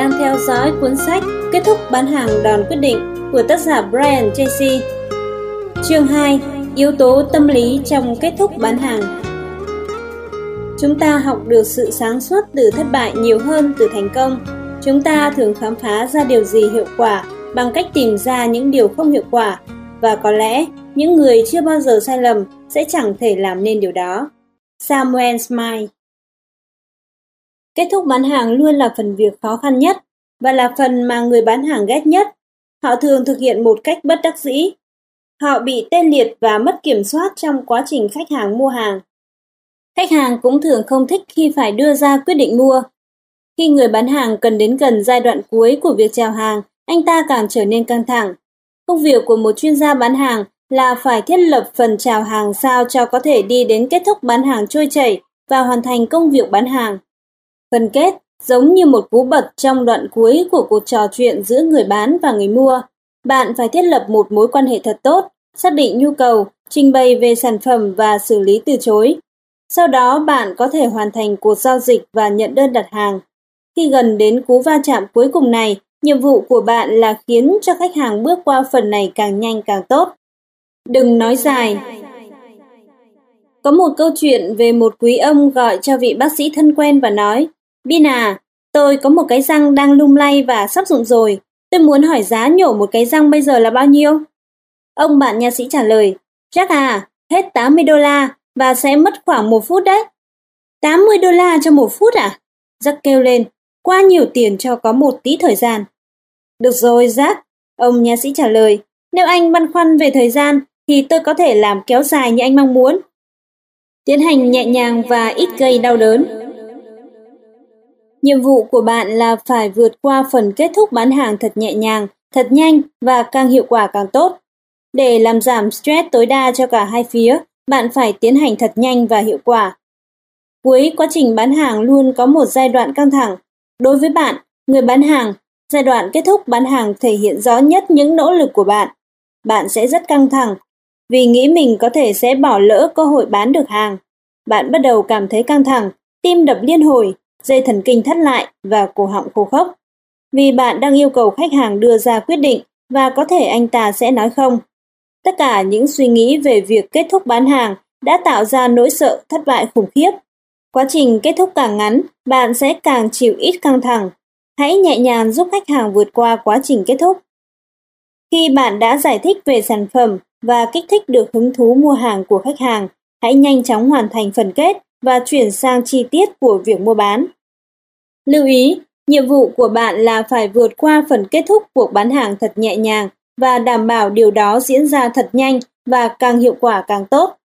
Đang theo dõi cuốn sách Kết thúc bán hàng đòn quyết định của tác giả Brian Tracy. Chương 2. Yếu tố tâm lý trong kết thúc bán hàng Chúng ta học được sự sáng suốt từ thất bại nhiều hơn từ thành công. Chúng ta thường khám phá ra điều gì hiệu quả bằng cách tìm ra những điều không hiệu quả và có lẽ những người chưa bao giờ sai lầm sẽ chẳng thể làm nên điều đó. Samuel Smile Kết thúc bán hàng luôn là phần việc khó khăn nhất và là phần mà người bán hàng ghét nhất. Họ thường thực hiện một cách bất đắc dĩ. Họ bị tê liệt và mất kiểm soát trong quá trình khách hàng mua hàng. Khách hàng cũng thường không thích khi phải đưa ra quyết định mua. Khi người bán hàng cần đến gần giai đoạn cuối của việc chào hàng, anh ta càng trở nên căng thẳng. Công việc của một chuyên gia bán hàng là phải thiết lập phần chào hàng sao cho có thể đi đến kết thúc bán hàng trôi chảy và hoàn thành công việc bán hàng. Phần kết giống như một cú bật trong đoạn cuối của cuộc trò chuyện giữa người bán và người mua. Bạn phải thiết lập một mối quan hệ thật tốt, xác định nhu cầu, trình bày về sản phẩm và xử lý từ chối. Sau đó bạn có thể hoàn thành cuộc giao dịch và nhận đơn đặt hàng. Khi gần đến cú va chạm cuối cùng này, nhiệm vụ của bạn là khiến cho khách hàng bước qua phần này càng nhanh càng tốt. Đừng nói dài. Có một câu chuyện về một quý ông gọi cho vị bác sĩ thân quen và nói, Bin à, tôi có một cái răng đang lung lay và sắp rụng rồi. Tôi muốn hỏi giá nhổ một cái răng bây giờ là bao nhiêu? Ông bạn nha sĩ trả lời, Jack à, hết 80 đô la và sẽ mất khoảng một phút đấy. 80 đô la cho một phút à? Jack kêu lên, qua nhiều tiền cho có một tí thời gian. Được rồi, Jack, ông nha sĩ trả lời, nếu anh băn khoăn về thời gian thì tôi có thể làm kéo dài như anh mong muốn. Tiến hành nhẹ nhàng và ít gây đau đớn. Nhiệm vụ của bạn là phải vượt qua phần kết thúc bán hàng thật nhẹ nhàng, thật nhanh và càng hiệu quả càng tốt. Để làm giảm stress tối đa cho cả hai phía, bạn phải tiến hành thật nhanh và hiệu quả. Cuối quá trình bán hàng luôn có một giai đoạn căng thẳng. Đối với bạn, người bán hàng, giai đoạn kết thúc bán hàng thể hiện rõ nhất những nỗ lực của bạn. Bạn sẽ rất căng thẳng vì nghĩ mình có thể sẽ bỏ lỡ cơ hội bán được hàng. Bạn bắt đầu cảm thấy căng thẳng, tim đập liên hồi, dây thần kinh thắt lại và cổ họng khô khốc. Vì bạn đang yêu cầu khách hàng đưa ra quyết định và có thể anh ta sẽ nói không. Tất cả những suy nghĩ về việc kết thúc bán hàng đã tạo ra nỗi sợ thất bại khủng khiếp. Quá trình kết thúc càng ngắn, bạn sẽ càng chịu ít căng thẳng. Hãy nhẹ nhàng giúp khách hàng vượt qua quá trình kết thúc. Khi bạn đã giải thích về sản phẩm và kích thích được hứng thú mua hàng của khách hàng, hãy nhanh chóng hoàn thành phần kết và chuyển sang chi tiết của việc mua bán. Lưu ý, nhiệm vụ của bạn là phải vượt qua phần kết thúc cuộc bán hàng thật nhẹ nhàng và đảm bảo điều đó diễn ra thật nhanh và càng hiệu quả càng tốt.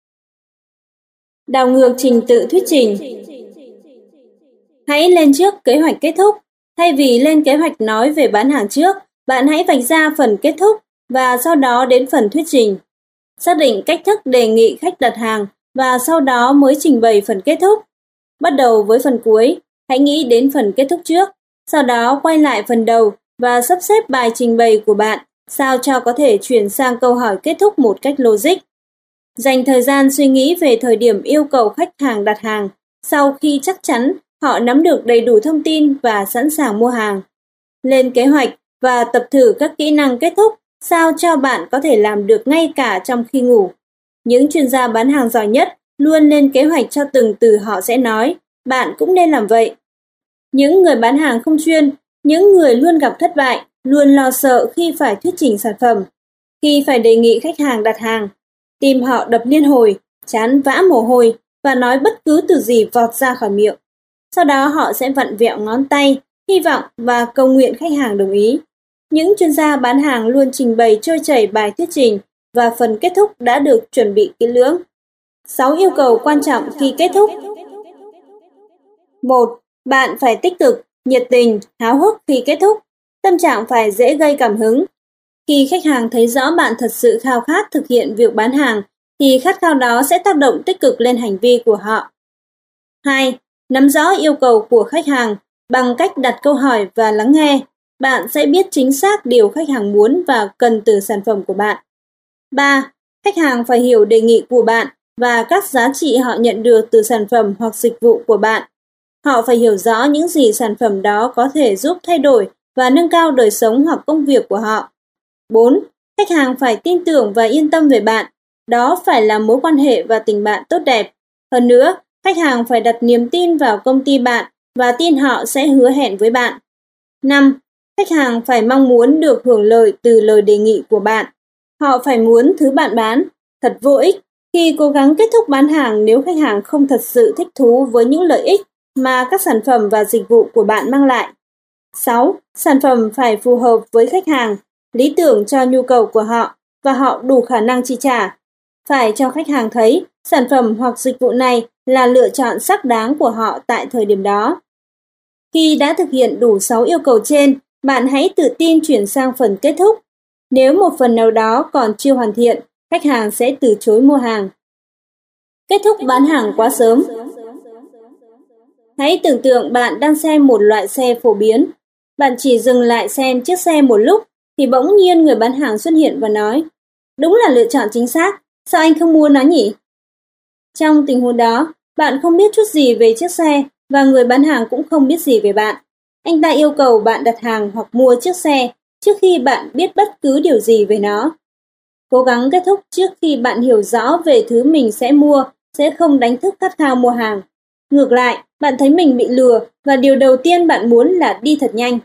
Đảo ngược trình tự thuyết trình Hãy lên trước kế hoạch kết thúc. Thay vì lên kế hoạch nói về bán hàng trước, bạn hãy vạch ra phần kết thúc và sau đó đến phần thuyết trình. Xác định cách thức đề nghị khách đặt hàng và sau đó mới trình bày phần kết thúc. Bắt đầu với phần cuối, hãy nghĩ đến phần kết thúc trước, sau đó quay lại phần đầu và sắp xếp bài trình bày của bạn sao cho có thể chuyển sang câu hỏi kết thúc một cách logic. Dành thời gian suy nghĩ về thời điểm yêu cầu khách hàng đặt hàng sau khi chắc chắn họ nắm được đầy đủ thông tin và sẵn sàng mua hàng. Lên kế hoạch và tập thử các kỹ năng kết thúc sao cho bạn có thể làm được ngay cả trong khi ngủ. Những chuyên gia bán hàng giỏi nhất luôn lên kế hoạch cho từng từ họ sẽ nói, bạn cũng nên làm vậy. Những người bán hàng không chuyên, những người luôn gặp thất bại, luôn lo sợ khi phải thuyết trình sản phẩm, khi phải đề nghị khách hàng đặt hàng. Tim họ đập liên hồi, chán vã mồ hôi và nói bất cứ từ gì vọt ra khỏi miệng. Sau đó họ sẽ vặn vẹo ngón tay, hy vọng và cầu nguyện khách hàng đồng ý. Những chuyên gia bán hàng luôn trình bày trôi chảy bài thuyết trình và phần kết thúc đã được chuẩn bị kỹ lưỡng. 6 yêu cầu quan trọng khi kết thúc. 1. Bạn phải tích cực, nhiệt tình, háo hức khi kết thúc. Tâm trạng phải dễ gây cảm hứng. Khi khách hàng thấy rõ bạn thật sự khao khát thực hiện việc bán hàng, thì khát khao đó sẽ tác động tích cực lên hành vi của họ. 2. Nắm rõ yêu cầu của khách hàng bằng cách đặt câu hỏi và lắng nghe. Bạn sẽ biết chính xác điều khách hàng muốn và cần từ sản phẩm của bạn. 3. Khách hàng phải hiểu đề nghị của bạn và các giá trị họ nhận được từ sản phẩm hoặc dịch vụ của bạn. Họ phải hiểu rõ những gì sản phẩm đó có thể giúp thay đổi và nâng cao đời sống hoặc công việc của họ. 4. Khách hàng phải tin tưởng và yên tâm về bạn. Đó phải là mối quan hệ và tình bạn tốt đẹp. Hơn nữa, khách hàng phải đặt niềm tin vào công ty bạn và tin họ sẽ hứa hẹn với bạn. 5. Khách hàng phải mong muốn được hưởng lợi từ lời đề nghị của bạn. Họ phải muốn thứ bạn bán. Thật vô ích khi cố gắng kết thúc bán hàng nếu khách hàng không thật sự thích thú với những lợi ích mà các sản phẩm và dịch vụ của bạn mang lại. 6. Sản phẩm phải phù hợp với khách hàng, lý tưởng cho nhu cầu của họ và họ đủ khả năng chi trả. Phải cho khách hàng thấy sản phẩm hoặc dịch vụ này là lựa chọn xác đáng của họ tại thời điểm đó. Khi đã thực hiện đủ 6 yêu cầu trên, bạn hãy tự tin chuyển sang phần kết thúc. Nếu một phần nào đó còn chưa hoàn thiện, khách hàng sẽ từ chối mua hàng. Kết thúc bán hàng quá sớm Hãy tưởng tượng bạn đang xem một loại xe phổ biến. Bạn chỉ dừng lại xem chiếc xe một lúc thì bỗng nhiên người bán hàng xuất hiện và nói Đúng là lựa chọn chính xác, sao anh không mua nó nhỉ? Trong tình huống đó, bạn không biết chút gì về chiếc xe và người bán hàng cũng không biết gì về bạn. Anh ta yêu cầu bạn đặt hàng hoặc mua chiếc xe trước khi bạn biết bất cứ điều gì về nó. Cố gắng kết thúc trước khi bạn hiểu rõ về thứ mình sẽ mua sẽ không đánh thức khát khao mua hàng. Ngược lại, bạn thấy mình bị lừa và điều đầu tiên bạn muốn là đi thật nhanh.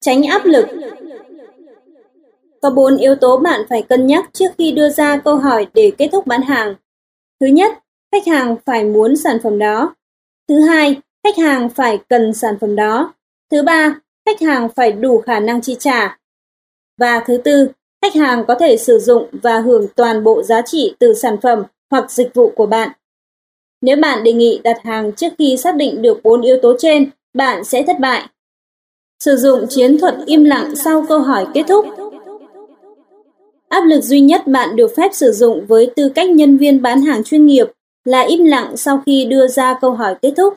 Tránh áp lực Có bốn yếu tố bạn phải cân nhắc trước khi đưa ra câu hỏi để kết thúc bán hàng. Thứ nhất, khách hàng phải muốn sản phẩm đó. Thứ hai, khách hàng phải cần sản phẩm đó. Thứ ba, khách hàng phải đủ khả năng chi trả. Và thứ tư, khách hàng có thể sử dụng và hưởng toàn bộ giá trị từ sản phẩm hoặc dịch vụ của bạn. Nếu bạn đề nghị đặt hàng trước khi xác định được bốn yếu tố trên, bạn sẽ thất bại. Sử dụng chiến thuật im lặng sau câu hỏi kết thúc. Áp lực duy nhất bạn được phép sử dụng với tư cách nhân viên bán hàng chuyên nghiệp là im lặng sau khi đưa ra câu hỏi kết thúc.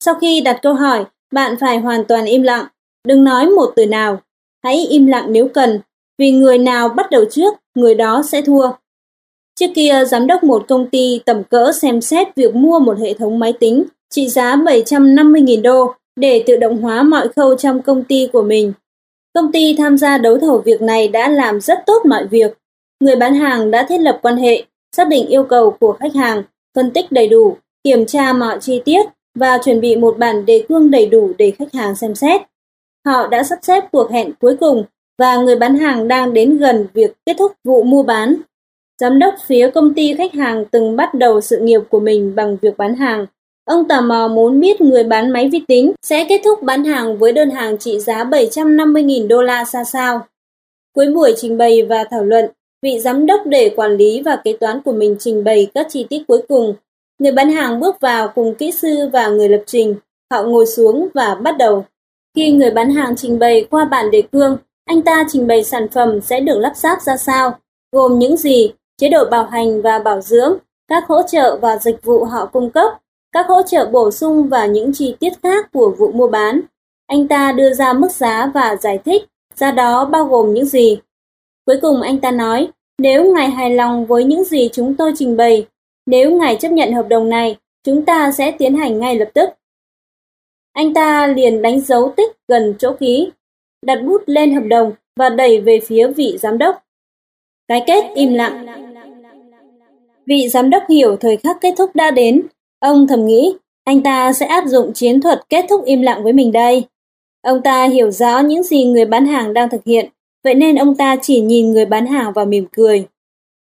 Sau khi đặt câu hỏi, bạn phải hoàn toàn im lặng, đừng nói một từ nào. Hãy im lặng nếu cần, vì người nào bắt đầu trước, người đó sẽ thua. Trước kia, giám đốc một công ty tầm cỡ xem xét việc mua một hệ thống máy tính trị giá 750.000 đô để tự động hóa mọi khâu trong công ty của mình. Công ty tham gia đấu thầu việc này đã làm rất tốt mọi việc. Người bán hàng đã thiết lập quan hệ, xác định yêu cầu của khách hàng, phân tích đầy đủ, kiểm tra mọi chi tiết và chuẩn bị một bản đề cương đầy đủ để khách hàng xem xét. Họ đã sắp xếp cuộc hẹn cuối cùng và người bán hàng đang đến gần việc kết thúc vụ mua bán. Giám đốc phía công ty khách hàng từng bắt đầu sự nghiệp của mình bằng việc bán hàng. Ông tò mò muốn biết người bán máy vi tính sẽ kết thúc bán hàng với đơn hàng trị giá 750.000 đô la ra sao. Cuối buổi trình bày và thảo luận, vị giám đốc để quản lý và kế toán của mình trình bày các chi tiết cuối cùng. Người bán hàng bước vào cùng kỹ sư và người lập trình. Họ ngồi xuống và bắt đầu. Khi người bán hàng trình bày qua bản đề cương, anh ta trình bày sản phẩm sẽ được lắp ráp ra sao, gồm những gì, chế độ bảo hành và bảo dưỡng, các hỗ trợ và dịch vụ họ cung cấp, các hỗ trợ bổ sung và những chi tiết khác của vụ mua bán. Anh ta đưa ra mức giá và giải thích giá đó bao gồm những gì. Cuối cùng anh ta nói, nếu ngài hài lòng với những gì chúng tôi trình bày, nếu ngài chấp nhận hợp đồng này, chúng ta sẽ tiến hành ngay lập tức. Anh ta liền đánh dấu tích gần chỗ ký, đặt bút lên hợp đồng và đẩy về phía vị giám đốc. Cái kết im lặng. Vị giám đốc hiểu thời khắc kết thúc đã đến. Ông thầm nghĩ, anh ta sẽ áp dụng chiến thuật kết thúc im lặng với mình đây. Ông ta hiểu rõ những gì người bán hàng đang thực hiện, vậy nên ông ta chỉ nhìn người bán hàng và mỉm cười.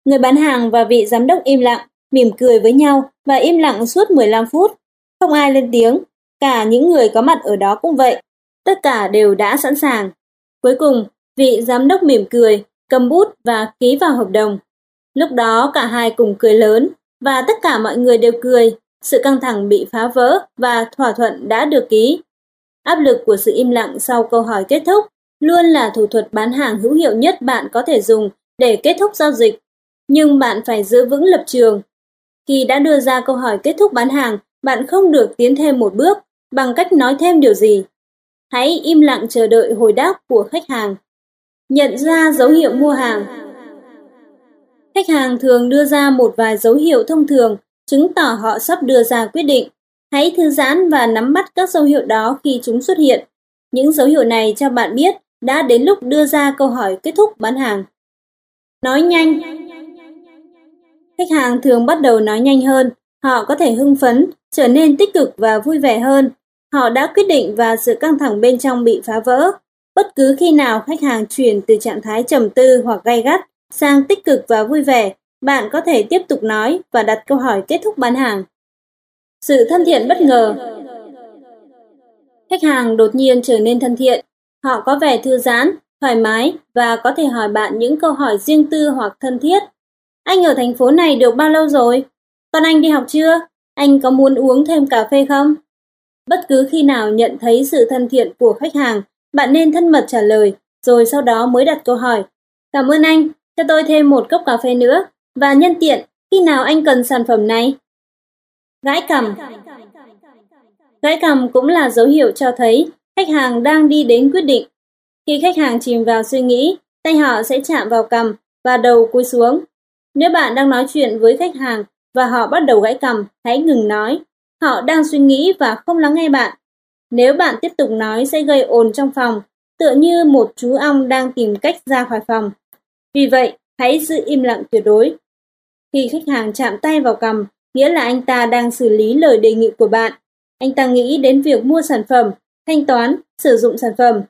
Người bán hàng và vị giám đốc im lặng, mỉm cười với nhau và im lặng suốt 15 phút. Không ai lên tiếng, cả những người có mặt ở đó cũng vậy. Tất cả đều đã sẵn sàng. Cuối cùng, vị giám đốc mỉm cười, cầm bút và ký vào hợp đồng. Lúc đó cả hai cùng cười lớn và tất cả mọi người đều cười. Sự căng thẳng bị phá vỡ và thỏa thuận đã được ký. Áp lực của sự im lặng sau câu hỏi kết thúc luôn là thủ thuật bán hàng hữu hiệu nhất bạn có thể dùng để kết thúc giao dịch. Nhưng bạn phải giữ vững lập trường. Khi đã đưa ra câu hỏi kết thúc bán hàng, bạn không được tiến thêm một bước bằng cách nói thêm điều gì. Hãy im lặng chờ đợi hồi đáp của khách hàng. Nhận ra dấu hiệu mua hàng Khách hàng thường đưa ra một vài dấu hiệu thông thường chứng tỏ họ sắp đưa ra quyết định. Hãy thư giãn và nắm bắt các dấu hiệu đó khi chúng xuất hiện. Những dấu hiệu này cho bạn biết đã đến lúc đưa ra câu hỏi kết thúc bán hàng. Nói nhanh Khách hàng thường bắt đầu nói nhanh hơn, họ có thể hưng phấn, trở nên tích cực và vui vẻ hơn. Họ đã quyết định và sự căng thẳng bên trong bị phá vỡ. Bất cứ khi nào khách hàng chuyển từ trạng thái trầm tư hoặc gay gắt sang tích cực và vui vẻ, bạn có thể tiếp tục nói và đặt câu hỏi kết thúc bán hàng. Sự thân thiện bất ngờ Khách hàng đột nhiên trở nên thân thiện. Họ có vẻ thư giãn, thoải mái và có thể hỏi bạn những câu hỏi riêng tư hoặc thân thiết. Anh ở thành phố này được bao lâu rồi? Con anh đi học chưa? Anh có muốn uống thêm cà phê không? Bất cứ khi nào nhận thấy sự thân thiện của khách hàng, bạn nên thân mật trả lời, rồi sau đó mới đặt câu hỏi. Cảm ơn anh, cho tôi thêm một cốc cà phê nữa. Và nhân tiện, khi nào anh cần sản phẩm này? Gãi cằm Gãi cằm cũng là dấu hiệu cho thấy khách hàng đang đi đến quyết định. Khi khách hàng chìm vào suy nghĩ, tay họ sẽ chạm vào cằm và đầu cúi xuống. Nếu bạn đang nói chuyện với khách hàng và họ bắt đầu gãi cằm, hãy ngừng nói. Họ đang suy nghĩ và không lắng nghe bạn. Nếu bạn tiếp tục nói sẽ gây ồn trong phòng, tựa như một chú ong đang tìm cách ra khỏi phòng. Vì vậy, hãy giữ im lặng tuyệt đối. Khi khách hàng chạm tay vào cằm, nghĩa là anh ta đang xử lý lời đề nghị của bạn. Anh ta nghĩ đến việc mua sản phẩm, thanh toán, sử dụng sản phẩm.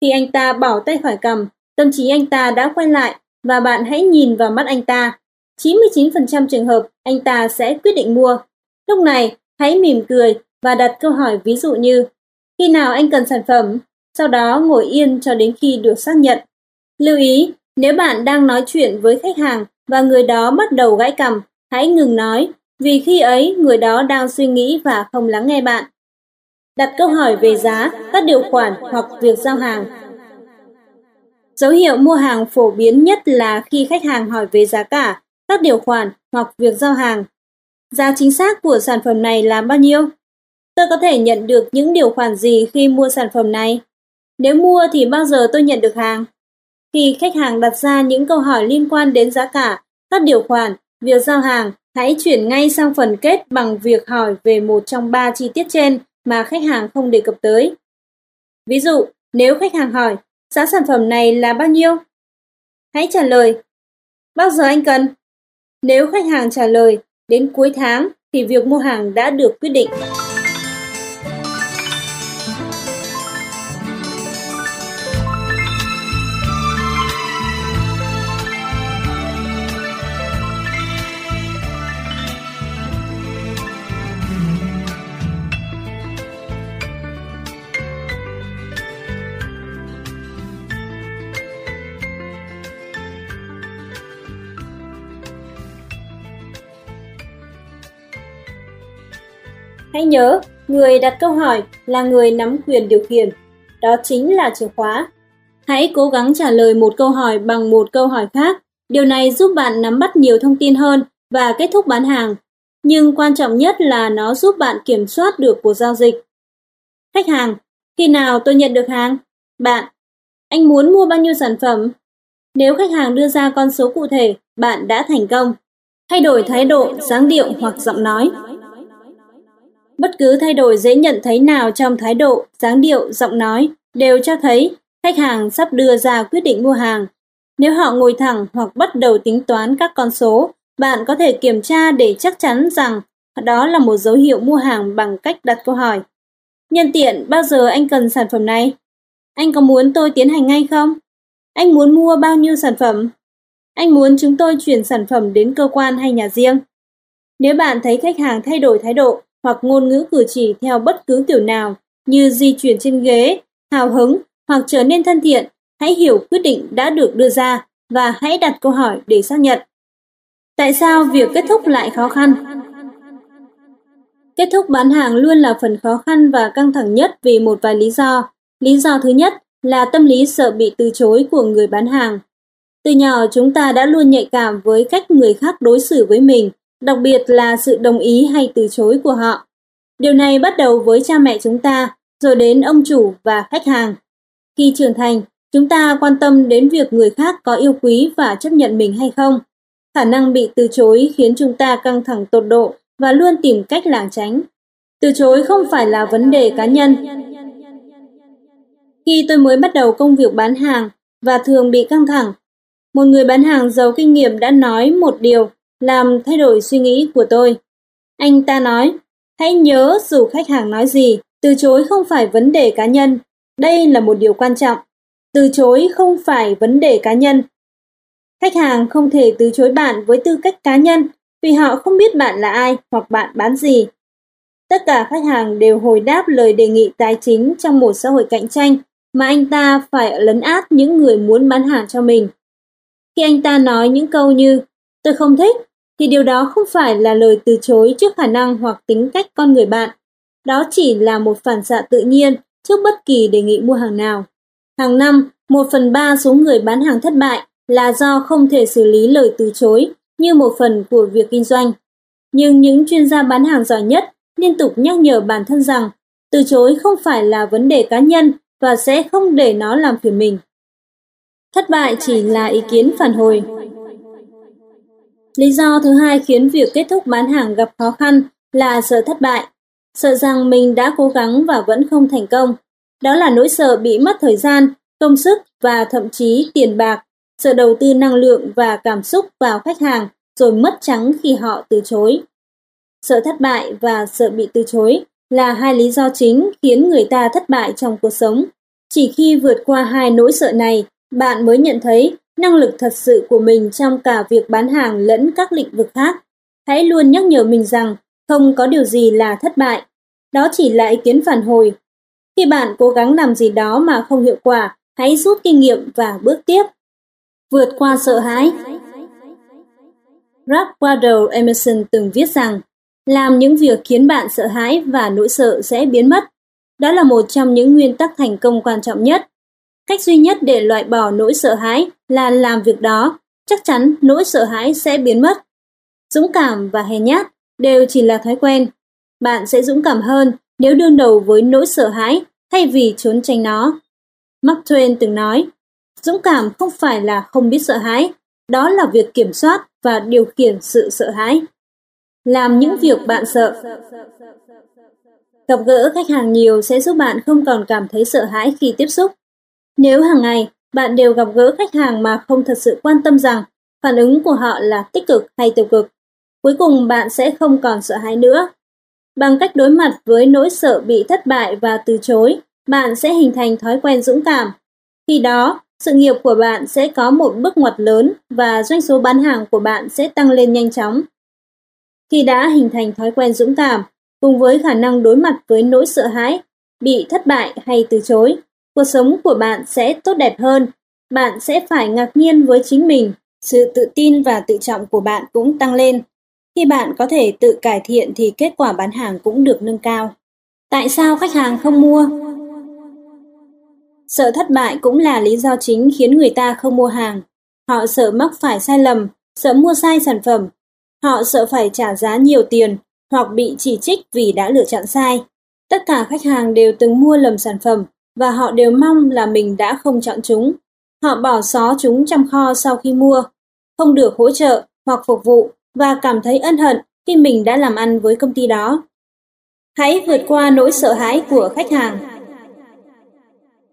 Khi anh ta bỏ tay khỏi cằm, tâm trí anh ta đã quay lại và bạn hãy nhìn vào mắt anh ta. 99% trường hợp anh ta sẽ quyết định mua. Lúc này, hãy mỉm cười và đặt câu hỏi ví dụ như Khi nào anh cần sản phẩm? Sau đó ngồi yên cho đến khi được xác nhận. Lưu ý, nếu bạn đang nói chuyện với khách hàng và người đó bắt đầu gãi cằm, hãy ngừng nói, vì khi ấy người đó đang suy nghĩ và không lắng nghe bạn. Đặt câu hỏi về giá, các điều khoản hoặc việc giao hàng. Dấu hiệu mua hàng phổ biến nhất là khi khách hàng hỏi về giá cả, các điều khoản hoặc việc giao hàng. Giá chính xác của sản phẩm này là bao nhiêu? Tôi có thể nhận được những điều khoản gì khi mua sản phẩm này? Nếu mua thì bao giờ tôi nhận được hàng? Khi khách hàng đặt ra những câu hỏi liên quan đến giá cả, các điều khoản, việc giao hàng, hãy chuyển ngay sang phần kết bằng việc hỏi về một trong ba chi tiết trên mà khách hàng không đề cập tới. Ví dụ, nếu khách hàng hỏi, giá sản phẩm này là bao nhiêu? Hãy trả lời, bao giờ anh cần? Nếu khách hàng trả lời, đến cuối tháng thì việc mua hàng đã được quyết định. Hãy nhớ, người đặt câu hỏi là người nắm quyền điều khiển. Đó chính là chìa khóa. Hãy cố gắng trả lời một câu hỏi bằng một câu hỏi khác. Điều này giúp bạn nắm bắt nhiều thông tin hơn và kết thúc bán hàng. Nhưng quan trọng nhất là nó giúp bạn kiểm soát được cuộc giao dịch. Khách hàng, khi nào tôi nhận được hàng? Bạn, anh muốn mua bao nhiêu sản phẩm? Nếu khách hàng đưa ra con số cụ thể, bạn đã thành công. Thay đổi thái độ, dáng điệu hoặc giọng nói. Bất cứ thay đổi dễ nhận thấy nào trong thái độ, dáng điệu, giọng nói đều cho thấy khách hàng sắp đưa ra quyết định mua hàng. Nếu họ ngồi thẳng hoặc bắt đầu tính toán các con số, bạn có thể kiểm tra để chắc chắn rằng đó là một dấu hiệu mua hàng bằng cách đặt câu hỏi. Nhân tiện, bao giờ anh cần sản phẩm này? Anh có muốn tôi tiến hành ngay không? Anh muốn mua bao nhiêu sản phẩm? Anh muốn chúng tôi chuyển sản phẩm đến cơ quan hay nhà riêng? Nếu bạn thấy khách hàng thay đổi thái độ, hoặc ngôn ngữ cử chỉ theo bất cứ kiểu nào như di chuyển trên ghế, hào hứng hoặc trở nên thân thiện, hãy hiểu quyết định đã được đưa ra và hãy đặt câu hỏi để xác nhận. Tại sao việc kết thúc lại khó khăn? Kết thúc bán hàng luôn là phần khó khăn và căng thẳng nhất vì một vài lý do. Lý do thứ nhất là tâm lý sợ bị từ chối của người bán hàng. Từ nhỏ chúng ta đã luôn nhạy cảm với cách người khác đối xử với mình đặc biệt là sự đồng ý hay từ chối của họ. Điều này bắt đầu với cha mẹ chúng ta, rồi đến ông chủ và khách hàng. Khi trưởng thành, chúng ta quan tâm đến việc người khác có yêu quý và chấp nhận mình hay không. Khả năng bị từ chối khiến chúng ta căng thẳng tột độ và luôn tìm cách lảng tránh. Từ chối không phải là vấn đề cá nhân. Khi tôi mới bắt đầu công việc bán hàng và thường bị căng thẳng, một người bán hàng giàu kinh nghiệm đã nói một điều làm thay đổi suy nghĩ của tôi. Anh ta nói, hãy nhớ dù khách hàng nói gì, từ chối không phải vấn đề cá nhân. Đây là một điều quan trọng. Từ chối không phải vấn đề cá nhân. Khách hàng không thể từ chối bạn với tư cách cá nhân vì họ không biết bạn là ai hoặc bạn bán gì. Tất cả khách hàng đều hồi đáp lời đề nghị tài chính trong một xã hội cạnh tranh mà anh ta phải lấn át những người muốn bán hàng cho mình. Khi anh ta nói những câu như tôi không thích thì điều đó không phải là lời từ chối trước khả năng hoặc tính cách con người bạn. Đó chỉ là một phản xạ tự nhiên trước bất kỳ đề nghị mua hàng nào. Hàng năm, một phần ba số người bán hàng thất bại là do không thể xử lý lời từ chối như một phần của việc kinh doanh. Nhưng những chuyên gia bán hàng giỏi nhất liên tục nhắc nhở bản thân rằng từ chối không phải là vấn đề cá nhân và sẽ không để nó làm phiền mình. Thất bại chỉ là ý kiến phản hồi. Lý do thứ hai khiến việc kết thúc bán hàng gặp khó khăn là sợ thất bại, sợ rằng mình đã cố gắng và vẫn không thành công. Đó là nỗi sợ bị mất thời gian, công sức và thậm chí tiền bạc, sợ đầu tư năng lượng và cảm xúc vào khách hàng rồi mất trắng khi họ từ chối. Sợ thất bại và sợ bị từ chối là hai lý do chính khiến người ta thất bại trong cuộc sống. Chỉ khi vượt qua hai nỗi sợ này, bạn mới nhận thấy năng lực thật sự của mình trong cả việc bán hàng lẫn các lĩnh vực khác. Hãy luôn nhắc nhở mình rằng không có điều gì là thất bại. Đó chỉ là ý kiến phản hồi. Khi bạn cố gắng làm gì đó mà không hiệu quả, hãy rút kinh nghiệm và bước tiếp. Vượt qua sợ hãi Ralph Waldo Emerson từng viết rằng làm những việc khiến bạn sợ hãi và nỗi sợ sẽ biến mất. Đó là một trong những nguyên tắc thành công quan trọng nhất. Cách duy nhất để loại bỏ nỗi sợ hãi là làm việc đó, chắc chắn nỗi sợ hãi sẽ biến mất. Dũng cảm và hèn nhát đều chỉ là thói quen. Bạn sẽ dũng cảm hơn nếu đương đầu với nỗi sợ hãi thay vì trốn tránh nó. Mark Twain từng nói, dũng cảm không phải là không biết sợ hãi, đó là việc kiểm soát và điều khiển sự sợ hãi. Làm những việc bạn sợ. Gặp gỡ khách hàng nhiều sẽ giúp bạn không còn cảm thấy sợ hãi khi tiếp xúc. Nếu hàng ngày bạn đều gặp gỡ khách hàng mà không thật sự quan tâm rằng phản ứng của họ là tích cực hay tiêu cực, cuối cùng bạn sẽ không còn sợ hãi nữa. Bằng cách đối mặt với nỗi sợ bị thất bại và từ chối, bạn sẽ hình thành thói quen dũng cảm. Khi đó, sự nghiệp của bạn sẽ có một bước ngoặt lớn và doanh số bán hàng của bạn sẽ tăng lên nhanh chóng. Khi đã hình thành thói quen dũng cảm, cùng với khả năng đối mặt với nỗi sợ hãi, bị thất bại hay từ chối, cuộc sống của bạn sẽ tốt đẹp hơn. Bạn sẽ phải ngạc nhiên với chính mình, sự tự tin và tự trọng của bạn cũng tăng lên. Khi bạn có thể tự cải thiện thì kết quả bán hàng cũng được nâng cao. Tại sao khách hàng không mua? Sợ thất bại cũng là lý do chính khiến người ta không mua hàng. Họ sợ mắc phải sai lầm, sợ mua sai sản phẩm. Họ sợ phải trả giá nhiều tiền hoặc bị chỉ trích vì đã lựa chọn sai. Tất cả khách hàng đều từng mua lầm sản phẩm và họ đều mong là mình đã không chọn chúng. Họ bỏ xó chúng trong kho sau khi mua, không được hỗ trợ hoặc phục vụ và cảm thấy ân hận khi mình đã làm ăn với công ty đó. Hãy vượt qua nỗi sợ hãi của khách hàng.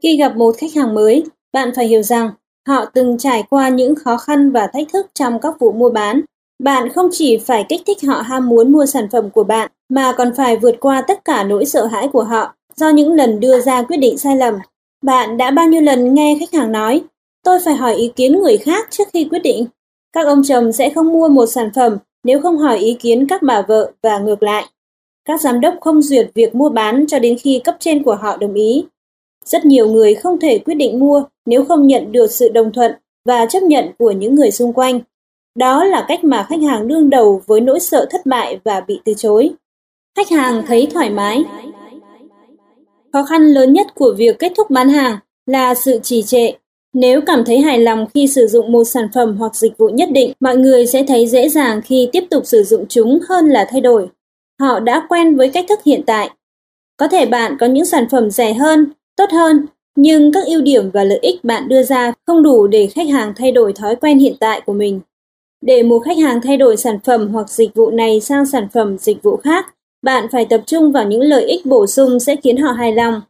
Khi gặp một khách hàng mới, bạn phải hiểu rằng họ từng trải qua những khó khăn và thách thức trong các vụ mua bán. Bạn không chỉ phải kích thích họ ham muốn mua sản phẩm của bạn, mà còn phải vượt qua tất cả nỗi sợ hãi của họ do những lần đưa ra quyết định sai lầm. Bạn đã bao nhiêu lần nghe khách hàng nói, tôi phải hỏi ý kiến người khác trước khi quyết định. Các ông chồng sẽ không mua một sản phẩm nếu không hỏi ý kiến các bà vợ và ngược lại. Các giám đốc không duyệt việc mua bán cho đến khi cấp trên của họ đồng ý. Rất nhiều người không thể quyết định mua nếu không nhận được sự đồng thuận và chấp nhận của những người xung quanh. Đó là cách mà khách hàng đương đầu với nỗi sợ thất bại và bị từ chối. Khách hàng thấy thoải mái. Khó khăn lớn nhất của việc kết thúc bán hàng là sự trì trệ. Nếu cảm thấy hài lòng khi sử dụng một sản phẩm hoặc dịch vụ nhất định, mọi người sẽ thấy dễ dàng khi tiếp tục sử dụng chúng hơn là thay đổi. Họ đã quen với cách thức hiện tại. Có thể bạn có những sản phẩm rẻ hơn tốt hơn, nhưng các ưu điểm và lợi ích bạn đưa ra không đủ để khách hàng thay đổi thói quen hiện tại của mình. Để một khách hàng thay đổi sản phẩm hoặc dịch vụ này sang sản phẩm dịch vụ khác, bạn phải tập trung vào những lợi ích bổ sung sẽ khiến họ hài lòng.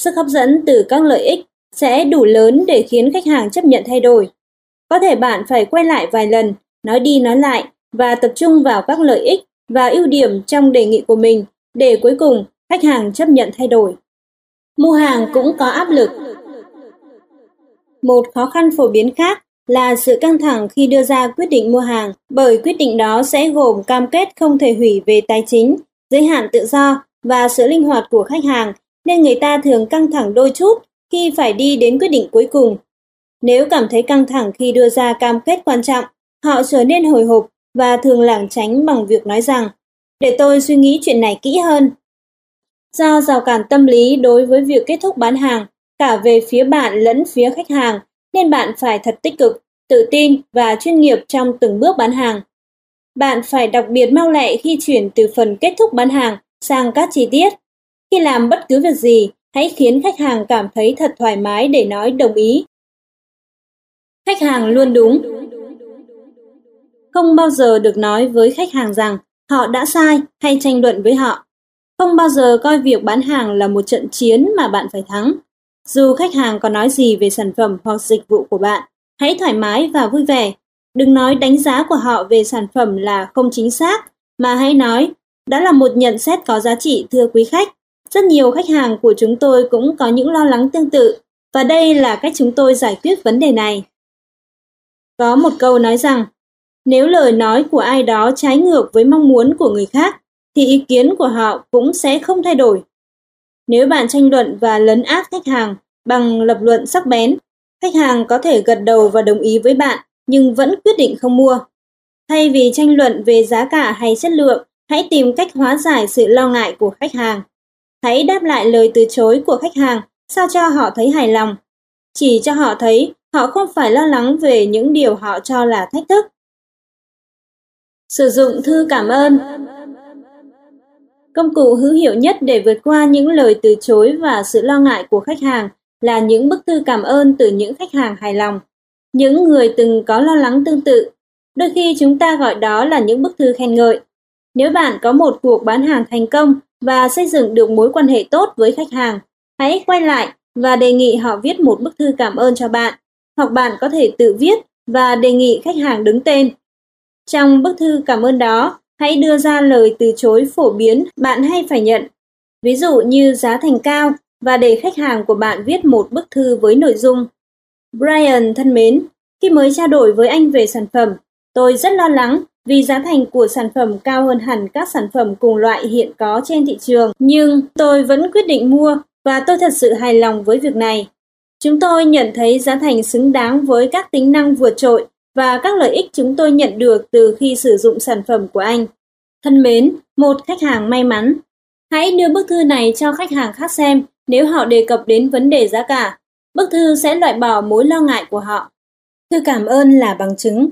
Sức hấp dẫn từ các lợi ích sẽ đủ lớn để khiến khách hàng chấp nhận thay đổi. Có thể bạn phải quay lại vài lần, nói đi nói lại và tập trung vào các lợi ích và ưu điểm trong đề nghị của mình để cuối cùng khách hàng chấp nhận thay đổi. Mua hàng cũng có áp lực. Một khó khăn phổ biến khác là sự căng thẳng khi đưa ra quyết định mua hàng, bởi quyết định đó sẽ gồm cam kết không thể hủy về tài chính, giới hạn tự do và sự linh hoạt của khách hàng, nên người ta thường căng thẳng đôi chút khi phải đi đến quyết định cuối cùng. Nếu cảm thấy căng thẳng khi đưa ra cam kết quan trọng, họ trở nên hồi hộp và thường lảng tránh bằng việc nói rằng để tôi suy nghĩ chuyện này kỹ hơn. Do rào cản tâm lý đối với việc kết thúc bán hàng, cả về phía bạn lẫn phía khách hàng, nên bạn phải thật tích cực, tự tin và chuyên nghiệp trong từng bước bán hàng. Bạn phải đặc biệt mau lẹ khi chuyển từ phần kết thúc bán hàng sang các chi tiết. Khi làm bất cứ việc gì, hãy khiến khách hàng cảm thấy thật thoải mái để nói đồng ý. Khách hàng luôn đúng. Không bao giờ được nói với khách hàng rằng họ đã sai hay tranh luận với họ. Không bao giờ coi việc bán hàng là một trận chiến mà bạn phải thắng. Dù khách hàng có nói gì về sản phẩm hoặc dịch vụ của bạn, hãy thoải mái và vui vẻ. Đừng nói đánh giá của họ về sản phẩm là không chính xác, mà hãy nói, đó là một nhận xét có giá trị thưa quý khách. Rất nhiều khách hàng của chúng tôi cũng có những lo lắng tương tự, và đây là cách chúng tôi giải quyết vấn đề này. Có một câu nói rằng, nếu lời nói của ai đó trái ngược với mong muốn của người khác, thì ý kiến của họ cũng sẽ không thay đổi. Nếu bạn tranh luận và lấn át khách hàng bằng lập luận sắc bén, khách hàng có thể gật đầu và đồng ý với bạn nhưng vẫn quyết định không mua. Thay vì tranh luận về giá cả hay chất lượng, hãy tìm cách hóa giải sự lo ngại của khách hàng. Hãy đáp lại lời từ chối của khách hàng sao cho họ thấy hài lòng. Chỉ cho họ thấy họ không phải lo lắng về những điều họ cho là thách thức. Sử dụng thư cảm ơn Công cụ hữu hiệu nhất để vượt qua những lời từ chối và sự lo ngại của khách hàng là những bức thư cảm ơn từ những khách hàng hài lòng. Những người từng có lo lắng tương tự, đôi khi chúng ta gọi đó là những bức thư khen ngợi. Nếu bạn có một cuộc bán hàng thành công và xây dựng được mối quan hệ tốt với khách hàng, hãy quay lại và đề nghị họ viết một bức thư cảm ơn cho bạn, hoặc bạn có thể tự viết và đề nghị khách hàng đứng tên. Trong bức thư cảm ơn đó, hãy đưa ra lời từ chối phổ biến bạn hay phải nhận. Ví dụ như giá thành cao và để khách hàng của bạn viết một bức thư với nội dung Brian thân mến, khi mới trao đổi với anh về sản phẩm, tôi rất lo lắng vì giá thành của sản phẩm cao hơn hẳn các sản phẩm cùng loại hiện có trên thị trường, nhưng tôi vẫn quyết định mua và tôi thật sự hài lòng với việc này. Chúng tôi nhận thấy giá thành xứng đáng với các tính năng vượt trội và các lợi ích chúng tôi nhận được từ khi sử dụng sản phẩm của anh. Thân mến, một khách hàng may mắn. Hãy đưa bức thư này cho khách hàng khác xem nếu họ đề cập đến vấn đề giá cả. Bức thư sẽ loại bỏ mối lo ngại của họ. Thư cảm ơn là bằng chứng.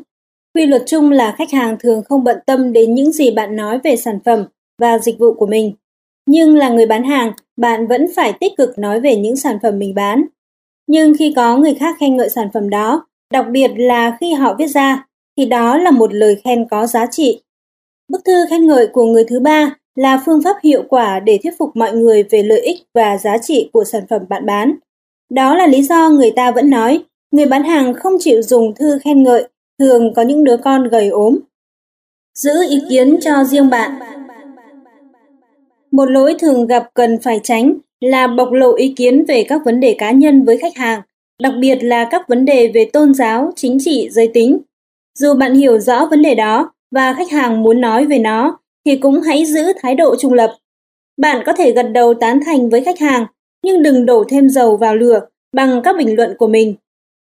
Quy luật chung là khách hàng thường không bận tâm đến những gì bạn nói về sản phẩm và dịch vụ của mình. Nhưng là người bán hàng, bạn vẫn phải tích cực nói về những sản phẩm mình bán. Nhưng khi có người khác khen ngợi sản phẩm đó, đặc biệt là khi họ viết ra, thì đó là một lời khen có giá trị. Bức thư khen ngợi của người thứ ba là phương pháp hiệu quả để thuyết phục mọi người về lợi ích và giá trị của sản phẩm bạn bán. Đó là lý do người ta vẫn nói, người bán hàng không chịu dùng thư khen ngợi, thường có những đứa con gầy ốm. Giữ ý kiến cho riêng bạn Một lỗi thường gặp cần phải tránh là bộc lộ ý kiến về các vấn đề cá nhân với khách hàng đặc biệt là các vấn đề về tôn giáo, chính trị, giới tính. Dù bạn hiểu rõ vấn đề đó và khách hàng muốn nói về nó, thì cũng hãy giữ thái độ trung lập. Bạn có thể gật đầu tán thành với khách hàng, nhưng đừng đổ thêm dầu vào lửa bằng các bình luận của mình.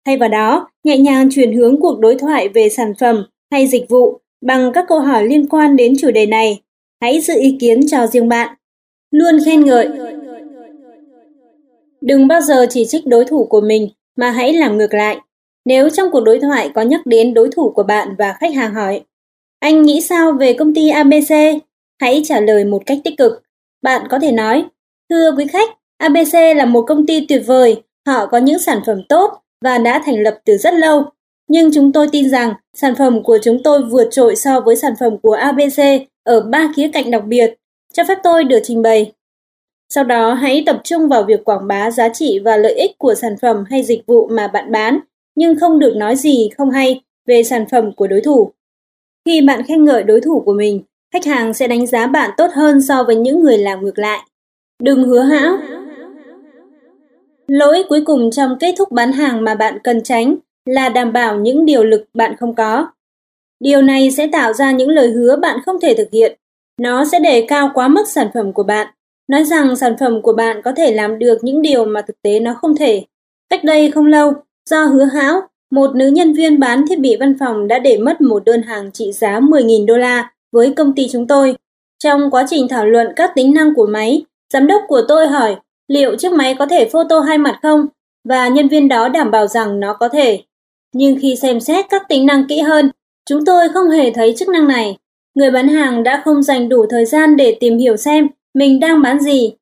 Thay vào đó, nhẹ nhàng chuyển hướng cuộc đối thoại về sản phẩm hay dịch vụ bằng các câu hỏi liên quan đến chủ đề này. Hãy giữ ý kiến cho riêng bạn. Luôn khen ngợi, Đừng bao giờ chỉ trích đối thủ của mình mà hãy làm ngược lại. Nếu trong cuộc đối thoại có nhắc đến đối thủ của bạn và khách hàng hỏi Anh nghĩ sao về công ty ABC? Hãy trả lời một cách tích cực. Bạn có thể nói Thưa quý khách, ABC là một công ty tuyệt vời, họ có những sản phẩm tốt và đã thành lập từ rất lâu. Nhưng chúng tôi tin rằng sản phẩm của chúng tôi vượt trội so với sản phẩm của ABC ở ba khía cạnh đặc biệt. cho phép tôi được trình bày. Sau đó hãy tập trung vào việc quảng bá giá trị và lợi ích của sản phẩm hay dịch vụ mà bạn bán, nhưng không được nói gì không hay về sản phẩm của đối thủ. Khi bạn khen ngợi đối thủ của mình, khách hàng sẽ đánh giá bạn tốt hơn so với những người làm ngược lại. Đừng hứa hão. Lỗi cuối cùng trong kết thúc bán hàng mà bạn cần tránh là đảm bảo những điều lực bạn không có. Điều này sẽ tạo ra những lời hứa bạn không thể thực hiện. Nó sẽ đề cao quá mức sản phẩm của bạn, nói rằng sản phẩm của bạn có thể làm được những điều mà thực tế nó không thể. Cách đây không lâu, do hứa hão, một nữ nhân viên bán thiết bị văn phòng đã để mất một đơn hàng trị giá 10.000 đô la với công ty chúng tôi. Trong quá trình thảo luận các tính năng của máy, giám đốc của tôi hỏi liệu chiếc máy có thể photo hai mặt không? Và nhân viên đó đảm bảo rằng nó có thể. Nhưng khi xem xét các tính năng kỹ hơn, chúng tôi không hề thấy chức năng này. Người bán hàng đã không dành đủ thời gian để tìm hiểu xem mình đang bán gì.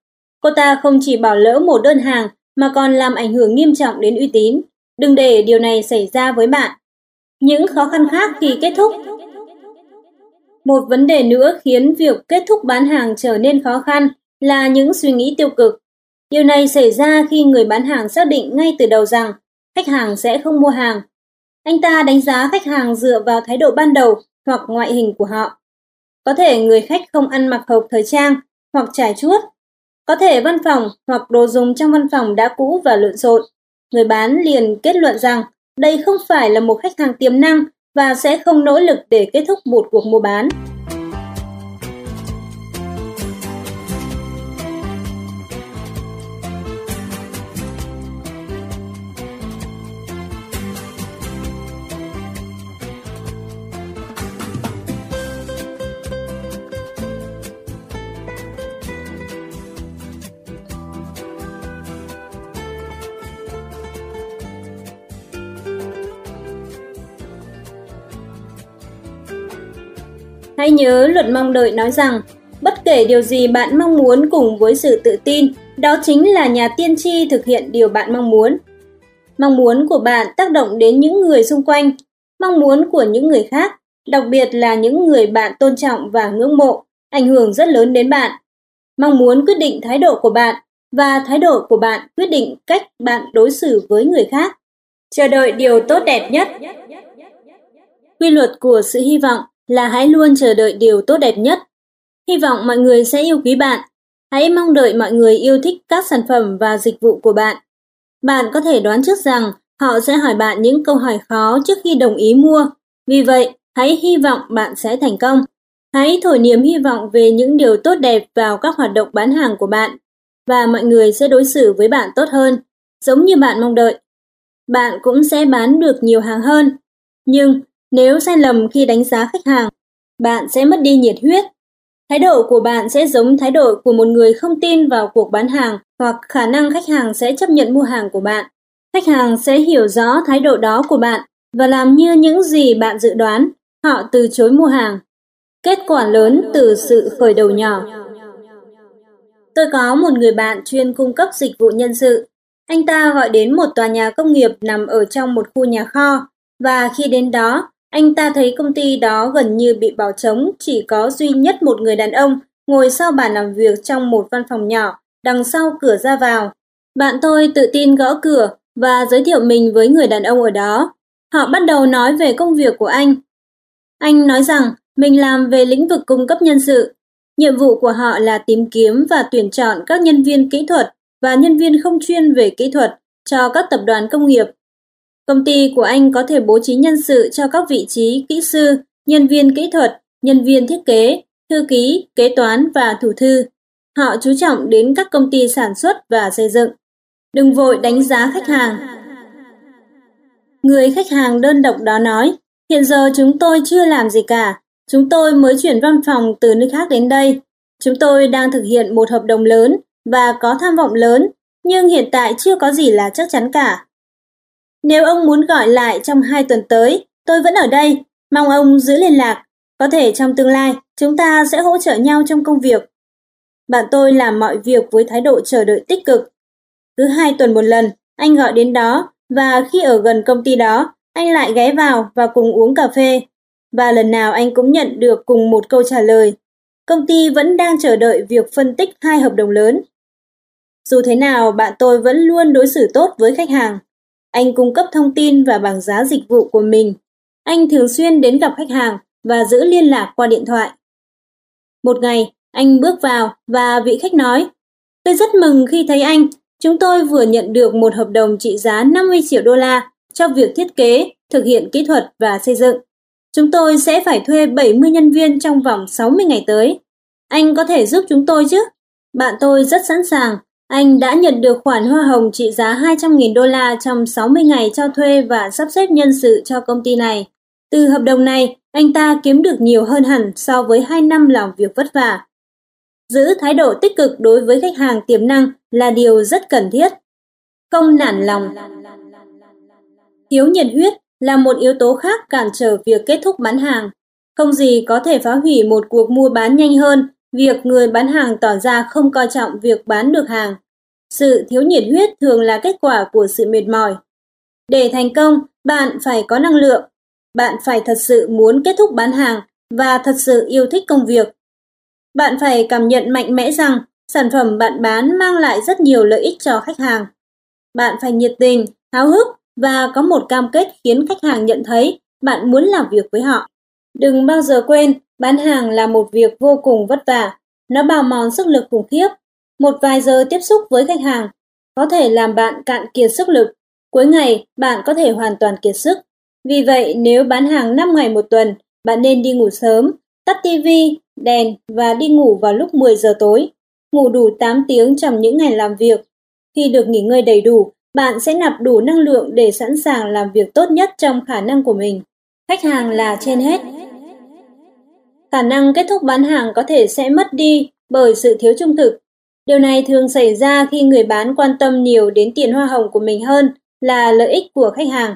Cô ta không chỉ bỏ lỡ một đơn hàng mà còn làm ảnh hưởng nghiêm trọng đến uy tín. Đừng để điều này xảy ra với bạn. Những khó khăn khác khi kết thúc Một vấn đề nữa khiến việc kết thúc bán hàng trở nên khó khăn là những suy nghĩ tiêu cực. Điều này xảy ra khi người bán hàng xác định ngay từ đầu rằng khách hàng sẽ không mua hàng. Anh ta đánh giá khách hàng dựa vào thái độ ban đầu hoặc ngoại hình của họ. Có thể người khách không ăn mặc hợp thời trang hoặc trải chuốt. Có thể văn phòng hoặc đồ dùng trong văn phòng đã cũ và lộn xộn. Người bán liền kết luận rằng đây không phải là một khách hàng tiềm năng và sẽ không nỗ lực để kết thúc một cuộc mua bán. Hãy nhớ luật mong đợi nói rằng, bất kể điều gì bạn mong muốn cùng với sự tự tin, đó chính là nhà tiên tri thực hiện điều bạn mong muốn. Mong muốn của bạn tác động đến những người xung quanh, mong muốn của những người khác, đặc biệt là những người bạn tôn trọng và ngưỡng mộ, ảnh hưởng rất lớn đến bạn. Mong muốn quyết định thái độ của bạn và thái độ của bạn quyết định cách bạn đối xử với người khác. Chờ đợi điều tốt đẹp nhất. Quy luật của sự hy vọng là hãy luôn chờ đợi điều tốt đẹp nhất. Hy vọng mọi người sẽ yêu quý bạn. Hãy mong đợi mọi người yêu thích các sản phẩm và dịch vụ của bạn. Bạn có thể đoán trước rằng họ sẽ hỏi bạn những câu hỏi khó trước khi đồng ý mua. Vì vậy, hãy hy vọng bạn sẽ thành công. Hãy thổi niềm hy vọng về những điều tốt đẹp vào các hoạt động bán hàng của bạn và mọi người sẽ đối xử với bạn tốt hơn, giống như bạn mong đợi. Bạn cũng sẽ bán được nhiều hàng hơn. Nhưng nếu sai lầm khi đánh giá khách hàng, bạn sẽ mất đi nhiệt huyết. Thái độ của bạn sẽ giống thái độ của một người không tin vào cuộc bán hàng hoặc khả năng khách hàng sẽ chấp nhận mua hàng của bạn. Khách hàng sẽ hiểu rõ thái độ đó của bạn và làm như những gì bạn dự đoán, họ từ chối mua hàng. Kết quả lớn từ sự khởi đầu nhỏ. Tôi có một người bạn chuyên cung cấp dịch vụ nhân sự. Anh ta gọi đến một tòa nhà công nghiệp nằm ở trong một khu nhà kho và khi đến đó, anh ta thấy công ty đó gần như bị bỏ trống, chỉ có duy nhất một người đàn ông ngồi sau bàn làm việc trong một văn phòng nhỏ, đằng sau cửa ra vào. Bạn tôi tự tin gõ cửa và giới thiệu mình với người đàn ông ở đó. Họ bắt đầu nói về công việc của anh. Anh nói rằng mình làm về lĩnh vực cung cấp nhân sự. Nhiệm vụ của họ là tìm kiếm và tuyển chọn các nhân viên kỹ thuật và nhân viên không chuyên về kỹ thuật cho các tập đoàn công nghiệp Công ty của anh có thể bố trí nhân sự cho các vị trí kỹ sư, nhân viên kỹ thuật, nhân viên thiết kế, thư ký, kế toán và thủ thư. Họ chú trọng đến các công ty sản xuất và xây dựng. Đừng vội đánh giá khách hàng. Người khách hàng đơn độc đó nói, hiện giờ chúng tôi chưa làm gì cả. Chúng tôi mới chuyển văn phòng từ nơi khác đến đây. Chúng tôi đang thực hiện một hợp đồng lớn và có tham vọng lớn, nhưng hiện tại chưa có gì là chắc chắn cả. Nếu ông muốn gọi lại trong hai tuần tới, tôi vẫn ở đây, mong ông giữ liên lạc. Có thể trong tương lai, chúng ta sẽ hỗ trợ nhau trong công việc. Bạn tôi làm mọi việc với thái độ chờ đợi tích cực. Cứ hai tuần một lần, anh gọi đến đó, và khi ở gần công ty đó, anh lại ghé vào và cùng uống cà phê. Và lần nào anh cũng nhận được cùng một câu trả lời. công ty vẫn đang chờ đợi việc phân tích hai hợp đồng lớn. Dù thế nào, bạn tôi vẫn luôn đối xử tốt với khách hàng. Anh cung cấp thông tin và bảng giá dịch vụ của mình. Anh thường xuyên đến gặp khách hàng và giữ liên lạc qua điện thoại. Một ngày, anh bước vào và vị khách nói, Tôi rất mừng khi thấy anh. Chúng tôi vừa nhận được một hợp đồng trị giá 50 triệu đô la cho việc thiết kế, thực hiện kỹ thuật và xây dựng. Chúng tôi sẽ phải thuê 70 nhân viên trong vòng 60 ngày tới. Anh có thể giúp chúng tôi chứ? Bạn tôi rất sẵn sàng. Anh đã nhận được khoản hoa hồng trị giá 200.000 đô la trong 60 ngày cho thuê và sắp xếp nhân sự cho công ty này. Từ hợp đồng này, anh ta kiếm được nhiều hơn hẳn so với 2 năm làm việc vất vả. Giữ thái độ tích cực đối với khách hàng tiềm năng là điều rất cần thiết. Không nản lòng. Thiếu nhiệt huyết là một yếu tố khác cản trở việc kết thúc bán hàng. Không gì có thể phá hủy một cuộc mua bán nhanh hơn việc người bán hàng tỏ ra không coi trọng việc bán được hàng. Sự thiếu nhiệt huyết thường là kết quả của sự mệt mỏi. Để thành công, bạn phải có năng lượng. Bạn phải thật sự muốn kết thúc bán hàng và thật sự yêu thích công việc. Bạn phải cảm nhận mạnh mẽ rằng sản phẩm bạn bán mang lại rất nhiều lợi ích cho khách hàng. Bạn phải nhiệt tình, háo hức và có một cam kết khiến khách hàng nhận thấy bạn muốn làm việc với họ. Đừng bao giờ quên, bán hàng là một việc vô cùng vất vả. Nó bào mòn sức lực khủng khiếp. Một vài giờ tiếp xúc với khách hàng có thể làm bạn cạn kiệt sức lực. Cuối ngày, bạn có thể hoàn toàn kiệt sức. Vì vậy, nếu bán hàng 5 ngày một tuần, bạn nên đi ngủ sớm, tắt TV, đèn và đi ngủ vào lúc 10 giờ tối. Ngủ đủ 8 tiếng trong những ngày làm việc. Khi được nghỉ ngơi đầy đủ, bạn sẽ nạp đủ năng lượng để sẵn sàng làm việc tốt nhất trong khả năng của mình. Khách hàng là trên hết. Khả năng kết thúc bán hàng có thể sẽ mất đi bởi sự thiếu trung thực. Điều này thường xảy ra khi người bán quan tâm nhiều đến tiền hoa hồng của mình hơn là lợi ích của khách hàng.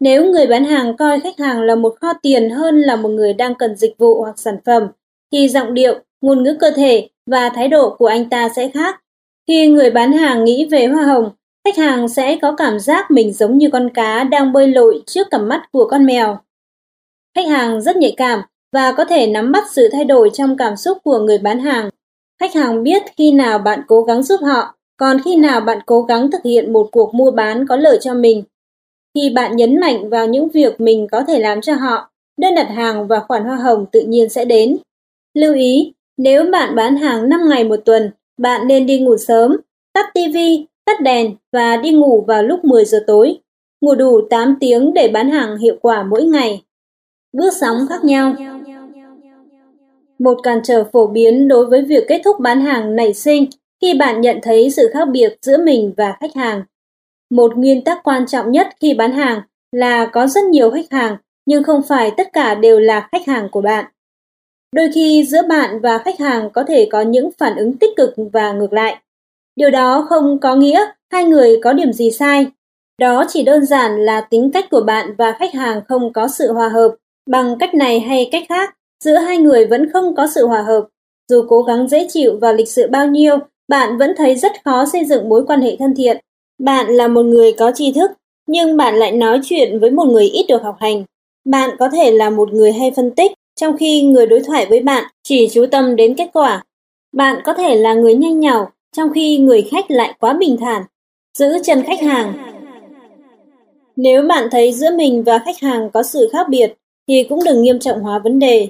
Nếu người bán hàng coi khách hàng là một kho tiền hơn là một người đang cần dịch vụ hoặc sản phẩm, thì giọng điệu, ngôn ngữ cơ thể và thái độ của anh ta sẽ khác. Khi người bán hàng nghĩ về hoa hồng, khách hàng sẽ có cảm giác mình giống như con cá đang bơi lội trước cặp mắt của con mèo. Khách hàng rất nhạy cảm và có thể nắm bắt sự thay đổi trong cảm xúc của người bán hàng. Khách hàng biết khi nào bạn cố gắng giúp họ, còn khi nào bạn cố gắng thực hiện một cuộc mua bán có lợi cho mình. Khi bạn nhấn mạnh vào những việc mình có thể làm cho họ, đơn đặt hàng và khoản hoa hồng tự nhiên sẽ đến. Lưu ý, nếu bạn bán hàng 5 ngày một tuần, bạn nên đi ngủ sớm, tắt TV, tắt đèn và đi ngủ vào lúc 10 giờ tối. Ngủ đủ 8 tiếng để bán hàng hiệu quả mỗi ngày. Bước sóng khác nhau một cản trở phổ biến đối với việc kết thúc bán hàng nảy sinh khi bạn nhận thấy sự khác biệt giữa mình và khách hàng. Một nguyên tắc quan trọng nhất khi bán hàng là có rất nhiều khách hàng nhưng không phải tất cả đều là khách hàng của bạn. Đôi khi giữa bạn và khách hàng có thể có những phản ứng tích cực và ngược lại. Điều đó không có nghĩa hai người có điểm gì sai. Đó chỉ đơn giản là tính cách của bạn và khách hàng không có sự hòa hợp. Bằng cách này hay cách khác, giữa hai người vẫn không có sự hòa hợp. Dù cố gắng dễ chịu và lịch sự bao nhiêu, bạn vẫn thấy rất khó xây dựng mối quan hệ thân thiện. Bạn là một người có tri thức, nhưng bạn lại nói chuyện với một người ít được học hành. Bạn có thể là một người hay phân tích, trong khi người đối thoại với bạn chỉ chú tâm đến kết quả. Bạn có thể là người nhanh nhảu, trong khi người khách lại quá bình thản, giữ chân khách hàng. Nếu bạn thấy giữa mình và khách hàng có sự khác biệt, thì cũng đừng nghiêm trọng hóa vấn đề.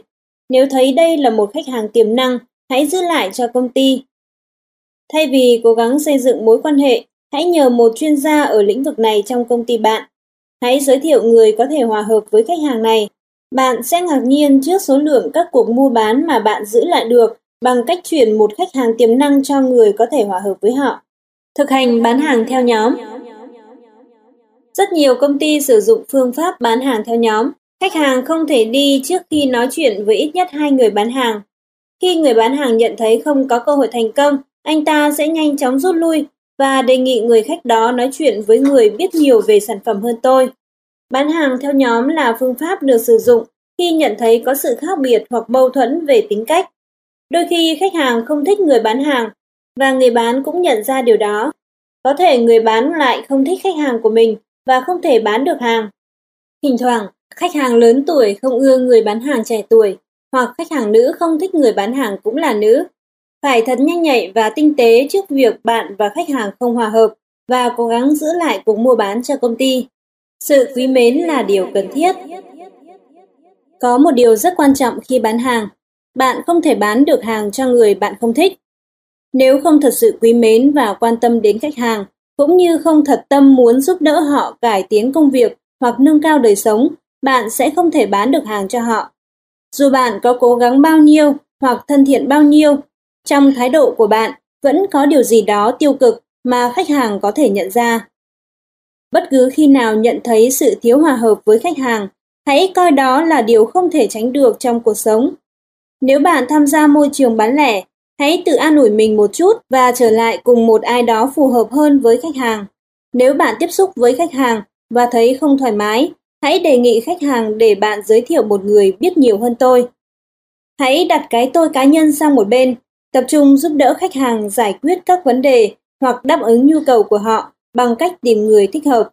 Nếu thấy đây là một khách hàng tiềm năng, hãy giữ lại cho công ty. Thay vì cố gắng xây dựng mối quan hệ, hãy nhờ một chuyên gia ở lĩnh vực này trong công ty bạn. Hãy giới thiệu người có thể hòa hợp với khách hàng này. Bạn sẽ ngạc nhiên trước số lượng các cuộc mua bán mà bạn giữ lại được bằng cách chuyển một khách hàng tiềm năng cho người có thể hòa hợp với họ. Thực hành bán hàng theo nhóm Rất nhiều công ty sử dụng phương pháp bán hàng theo nhóm. Khách hàng không thể đi trước khi nói chuyện với ít nhất hai người bán hàng. Khi người bán hàng nhận thấy không có cơ hội thành công, anh ta sẽ nhanh chóng rút lui và đề nghị người khách đó nói chuyện với người biết nhiều về sản phẩm hơn tôi. Bán hàng theo nhóm là phương pháp được sử dụng khi nhận thấy có sự khác biệt hoặc mâu thuẫn về tính cách. Đôi khi khách hàng không thích người bán hàng và người bán cũng nhận ra điều đó. Có thể người bán lại không thích khách hàng của mình và không thể bán được hàng. Thỉnh thoảng, khách hàng lớn tuổi không ưa người bán hàng trẻ tuổi. hoặc khách hàng nữ không thích người bán hàng cũng là nữ. Phải thật nhanh nhạy và tinh tế trước việc bạn và khách hàng không hòa hợp và cố gắng giữ lại cuộc mua bán cho công ty. Sự quý mến là điều cần thiết. Có một điều rất quan trọng khi bán hàng. Bạn không thể bán được hàng cho người bạn không thích. Nếu không thật sự quý mến và quan tâm đến khách hàng, cũng như không thật tâm muốn giúp đỡ họ cải tiến công việc hoặc nâng cao đời sống, bạn sẽ không thể bán được hàng cho họ. Dù bạn có cố gắng bao nhiêu hoặc thân thiện bao nhiêu, trong thái độ của bạn vẫn có điều gì đó tiêu cực mà khách hàng có thể nhận ra. Bất cứ khi nào nhận thấy sự thiếu hòa hợp với khách hàng, hãy coi đó là điều không thể tránh được trong cuộc sống. Nếu bạn tham gia môi trường bán lẻ, hãy tự an ủi mình một chút và trở lại cùng một ai đó phù hợp hơn với khách hàng. Nếu bạn tiếp xúc với khách hàng và thấy không thoải mái, hãy đề nghị khách hàng để bạn giới thiệu một người biết nhiều hơn tôi. Hãy đặt cái tôi cá nhân sang một bên, tập trung giúp đỡ khách hàng giải quyết các vấn đề hoặc đáp ứng nhu cầu của họ bằng cách tìm người thích hợp.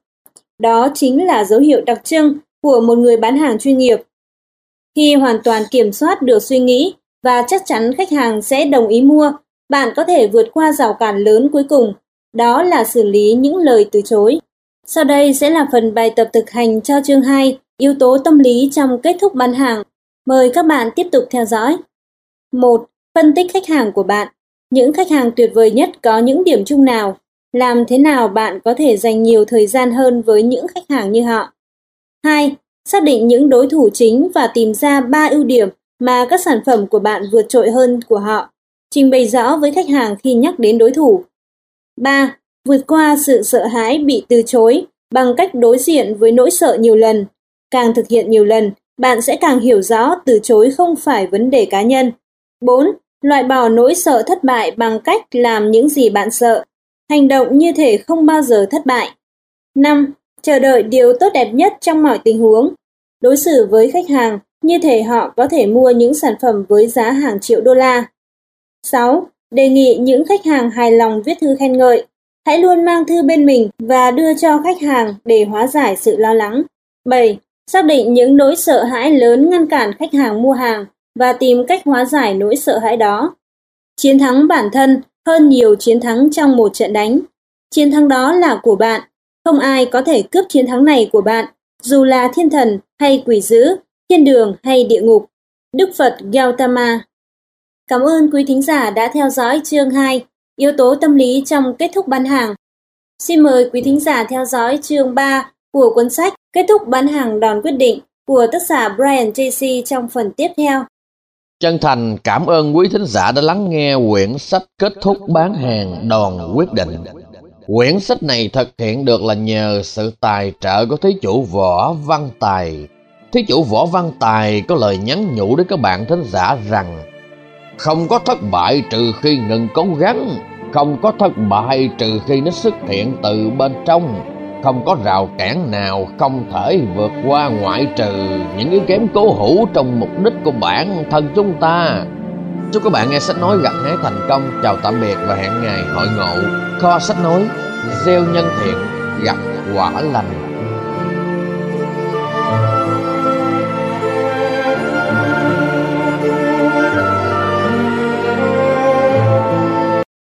Đó chính là dấu hiệu đặc trưng của một người bán hàng chuyên nghiệp. Khi hoàn toàn kiểm soát được suy nghĩ và chắc chắn khách hàng sẽ đồng ý mua, bạn có thể vượt qua rào cản lớn cuối cùng, đó là xử lý những lời từ chối. Sau đây sẽ là phần bài tập thực hành cho chương 2, yếu tố tâm lý trong kết thúc bán hàng. Mời các bạn tiếp tục theo dõi. 1. Phân tích khách hàng của bạn. Những khách hàng tuyệt vời nhất có những điểm chung nào? Làm thế nào bạn có thể dành nhiều thời gian hơn với những khách hàng như họ? 2. Xác định những đối thủ chính và tìm ra 3 ưu điểm mà các sản phẩm của bạn vượt trội hơn của họ. Trình bày rõ với khách hàng khi nhắc đến đối thủ. 3. Vượt qua sự sợ hãi bị từ chối bằng cách đối diện với nỗi sợ nhiều lần. Càng thực hiện nhiều lần, bạn sẽ càng hiểu rõ từ chối không phải vấn đề cá nhân. 4. Loại bỏ nỗi sợ thất bại bằng cách làm những gì bạn sợ. Hành động như thể không bao giờ thất bại. 5. Chờ đợi điều tốt đẹp nhất trong mọi tình huống. Đối xử với khách hàng như thể họ có thể mua những sản phẩm với giá hàng triệu đô la. 6. Đề nghị những khách hàng hài lòng viết thư khen ngợi. Hãy luôn mang thư bên mình và đưa cho khách hàng để hóa giải sự lo lắng. 7. Xác định những nỗi sợ hãi lớn ngăn cản khách hàng mua hàng và tìm cách hóa giải nỗi sợ hãi đó. Chiến thắng bản thân hơn nhiều chiến thắng trong một trận đánh. Chiến thắng đó là của bạn. Không ai có thể cướp chiến thắng này của bạn, dù là thiên thần hay quỷ dữ, thiên đường hay địa ngục. Đức Phật Gautama Cảm ơn quý thính giả đã theo dõi chương 2, yếu tố tâm lý trong kết thúc bán hàng. Xin mời quý thính giả theo dõi chương 3 của cuốn sách Kết thúc bán hàng đòn quyết định của tác giả Brian Tracy trong phần tiếp theo. Chân thành cảm ơn quý thính giả đã lắng nghe quyển sách kết thúc bán hàng đòn quyết định. Quyển sách này thực hiện được là nhờ sự tài trợ của thí chủ Võ Văn Tài. Thí chủ Võ Văn Tài có lời nhắn nhủ đến các bạn thính giả rằng không có thất bại trừ khi ngừng cố gắng, không có thất bại trừ khi nó xuất hiện từ bên trong không có rào cản nào không thể vượt qua ngoại trừ những yếu kém cố hữu trong mục đích của bản thân chúng ta. Chúc các bạn nghe sách nói gặt hái thành công. Chào tạm biệt và hẹn ngày hội ngộ. Kho sách nói, gieo nhân thiện, gặp quả lành.